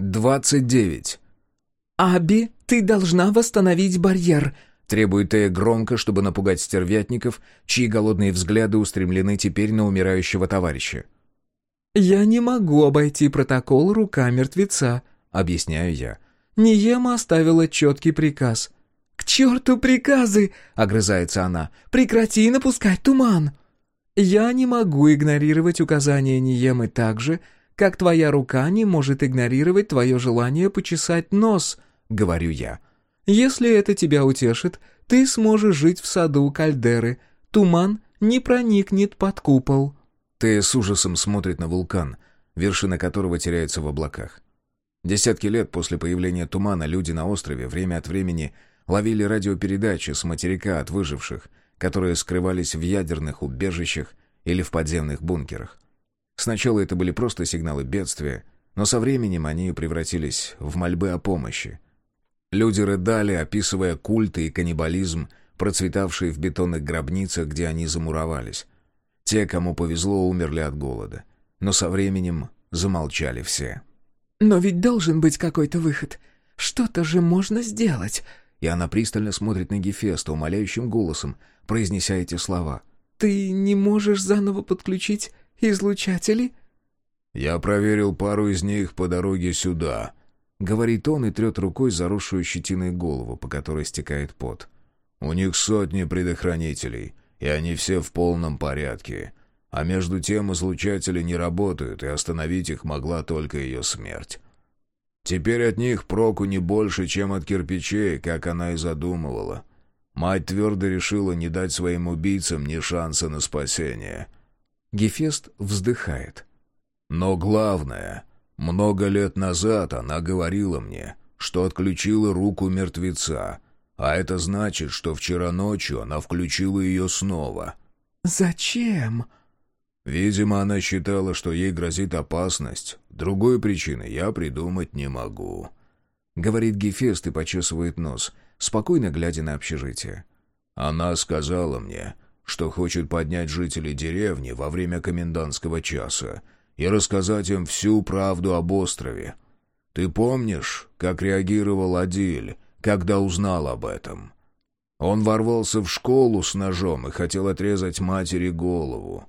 двадцать девять. «Аби, ты должна восстановить барьер», — требует Тея громко, чтобы напугать стервятников, чьи голодные взгляды устремлены теперь на умирающего товарища. «Я не могу обойти протокол рука мертвеца», — объясняю я. «Ниема оставила четкий приказ». «К черту приказы!» — огрызается она. «Прекрати напускать туман!» «Я не могу игнорировать указания Ниемы так же, как твоя рука не может игнорировать твое желание почесать нос», — говорю я. «Если это тебя утешит, ты сможешь жить в саду кальдеры. Туман не проникнет под купол». Тея с ужасом смотрит на вулкан, вершина которого теряется в облаках. Десятки лет после появления тумана люди на острове время от времени ловили радиопередачи с материка от выживших, которые скрывались в ядерных убежищах или в подземных бункерах. Сначала это были просто сигналы бедствия, но со временем они превратились в мольбы о помощи. Люди рыдали, описывая культы и каннибализм, процветавшие в бетонных гробницах, где они замуровались. Те, кому повезло, умерли от голода. Но со временем замолчали все. «Но ведь должен быть какой-то выход. Что-то же можно сделать!» И она пристально смотрит на Гефеста, умоляющим голосом, произнеся эти слова. «Ты не можешь заново подключить излучатели?» «Я проверил пару из них по дороге сюда», — говорит он и трет рукой заросшую щетиной голову, по которой стекает пот. «У них сотни предохранителей и они все в полном порядке. А между тем излучатели не работают, и остановить их могла только ее смерть. Теперь от них проку не больше, чем от кирпичей, как она и задумывала. Мать твердо решила не дать своим убийцам ни шанса на спасение. Гефест вздыхает. Но главное, много лет назад она говорила мне, что отключила руку мертвеца — а это значит, что вчера ночью она включила ее снова. «Зачем?» Видимо, она считала, что ей грозит опасность. Другой причины я придумать не могу. Говорит Гефест и почесывает нос, спокойно глядя на общежитие. Она сказала мне, что хочет поднять жителей деревни во время комендантского часа и рассказать им всю правду об острове. Ты помнишь, как реагировал Адиль, когда узнал об этом. Он ворвался в школу с ножом и хотел отрезать матери голову.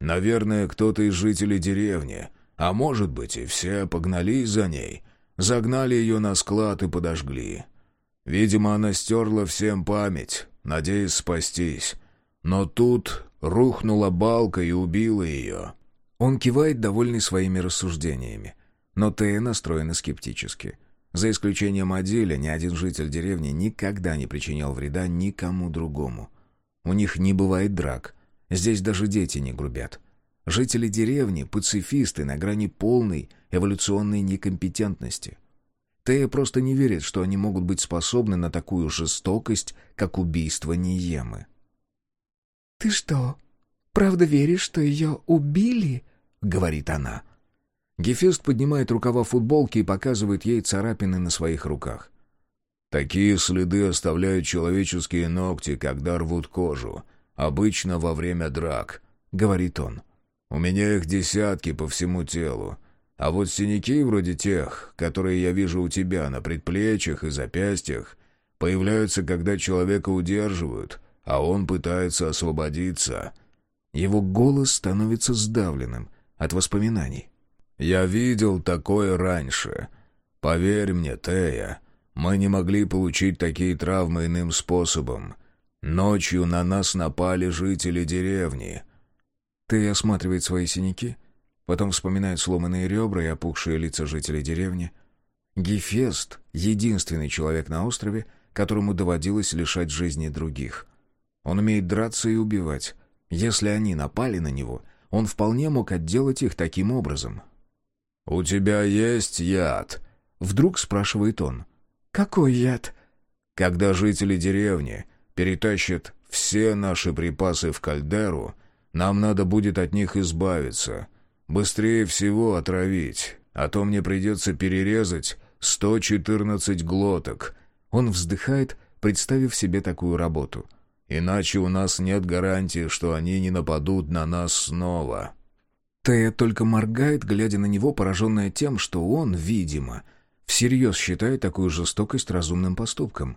Наверное, кто-то из жителей деревни, а может быть и все, погнались за ней, загнали ее на склад и подожгли. Видимо, она стерла всем память, надеясь спастись. Но тут рухнула балка и убила ее. Он кивает, довольный своими рассуждениями. Но Тея настроена скептически. За исключением Аделя, ни один житель деревни никогда не причинял вреда никому другому. У них не бывает драк. Здесь даже дети не грубят. Жители деревни — пацифисты на грани полной эволюционной некомпетентности. Тея просто не верит, что они могут быть способны на такую жестокость, как убийство Ниемы. «Ты что, правда веришь, что ее убили?» — говорит она. Гефест поднимает рукава футболки и показывает ей царапины на своих руках. «Такие следы оставляют человеческие ногти, когда рвут кожу. Обычно во время драк», — говорит он. «У меня их десятки по всему телу. А вот синяки вроде тех, которые я вижу у тебя на предплечьях и запястьях, появляются, когда человека удерживают, а он пытается освободиться». Его голос становится сдавленным от воспоминаний. Я видел такое раньше. Поверь мне, Тея, мы не могли получить такие травмы иным способом. Ночью на нас напали жители деревни». Тея осматривает свои синяки, потом вспоминает сломанные ребра и опухшие лица жителей деревни. Гефест — единственный человек на острове, которому доводилось лишать жизни других. Он умеет драться и убивать. Если они напали на него, он вполне мог отделать их таким образом. «У тебя есть яд?» — вдруг спрашивает он. «Какой яд?» «Когда жители деревни перетащат все наши припасы в кальдеру, нам надо будет от них избавиться. Быстрее всего отравить, а то мне придется перерезать 114 глоток». Он вздыхает, представив себе такую работу. «Иначе у нас нет гарантии, что они не нападут на нас снова». Тея только моргает, глядя на него, пораженная тем, что он, видимо, всерьез считает такую жестокость разумным поступком.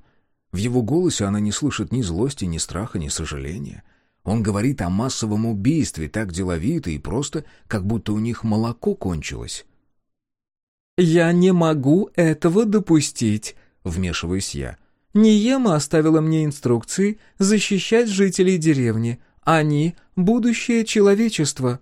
В его голосе она не слышит ни злости, ни страха, ни сожаления. Он говорит о массовом убийстве так деловито и просто, как будто у них молоко кончилось. «Я не могу этого допустить», — вмешиваюсь я. «Ниема оставила мне инструкции защищать жителей деревни. Они — будущее человечества».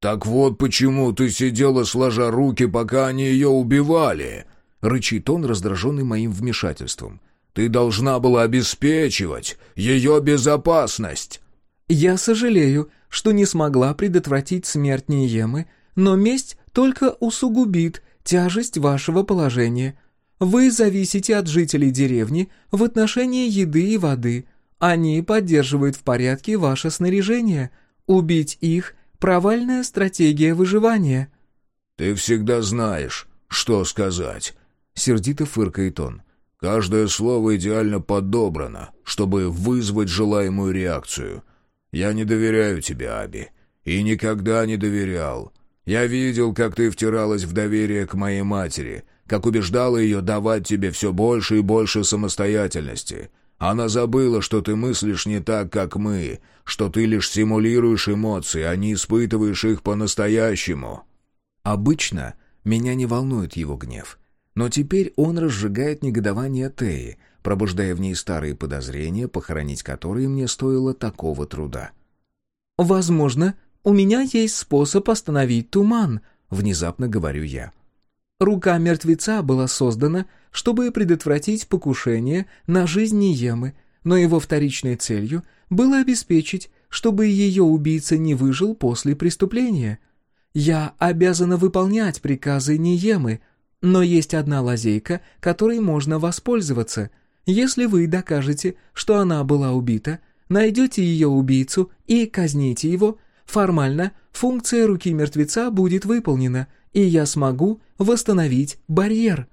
«Так вот почему ты сидела сложа руки, пока они ее убивали!» — рычит он, раздраженный моим вмешательством. «Ты должна была обеспечивать ее безопасность!» «Я сожалею, что не смогла предотвратить смерть Ниемы, но месть только усугубит тяжесть вашего положения. Вы зависите от жителей деревни в отношении еды и воды. Они поддерживают в порядке ваше снаряжение. Убить их — Провальная стратегия выживания». «Ты всегда знаешь, что сказать», — сердито фыркает он. «Каждое слово идеально подобрано, чтобы вызвать желаемую реакцию. Я не доверяю тебе, Аби, и никогда не доверял. Я видел, как ты втиралась в доверие к моей матери, как убеждала ее давать тебе все больше и больше самостоятельности. Она забыла, что ты мыслишь не так, как мы, что ты лишь симулируешь эмоции, а не испытываешь их по-настоящему». Обычно меня не волнует его гнев. Но теперь он разжигает негодование Теи, пробуждая в ней старые подозрения, похоронить которые мне стоило такого труда. «Возможно, у меня есть способ остановить туман», — внезапно говорю я. Рука мертвеца была создана, чтобы предотвратить покушение на жизнь Ниемы, но его вторичной целью было обеспечить, чтобы ее убийца не выжил после преступления. Я обязана выполнять приказы Ниемы, но есть одна лазейка, которой можно воспользоваться. Если вы докажете, что она была убита, найдете ее убийцу и казните его, формально функция руки мертвеца будет выполнена — и я смогу восстановить барьер».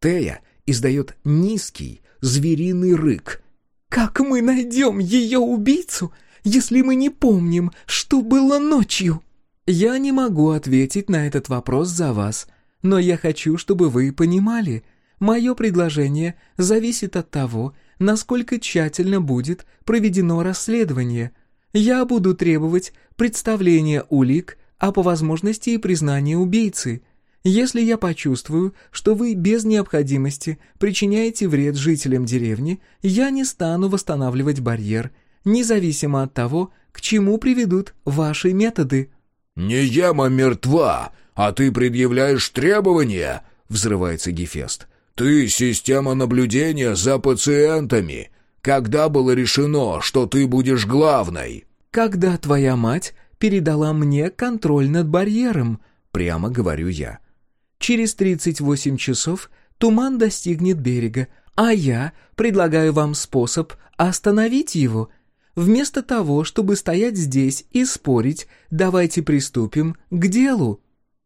Тея издает низкий звериный рык. «Как мы найдем ее убийцу, если мы не помним, что было ночью?» «Я не могу ответить на этот вопрос за вас, но я хочу, чтобы вы понимали, мое предложение зависит от того, насколько тщательно будет проведено расследование. Я буду требовать представления улик а по возможности и признание убийцы. Если я почувствую, что вы без необходимости причиняете вред жителям деревни, я не стану восстанавливать барьер, независимо от того, к чему приведут ваши методы». «Не яма мертва, а ты предъявляешь требования!» — взрывается Гефест. «Ты — система наблюдения за пациентами. Когда было решено, что ты будешь главной?» «Когда твоя мать передала мне контроль над барьером», — прямо говорю я. «Через 38 часов туман достигнет берега, а я предлагаю вам способ остановить его. Вместо того, чтобы стоять здесь и спорить, давайте приступим к делу».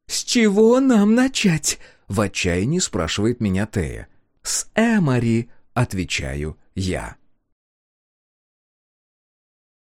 «С чего нам начать?» — в отчаянии спрашивает меня Тея. «С Эмори», — отвечаю я.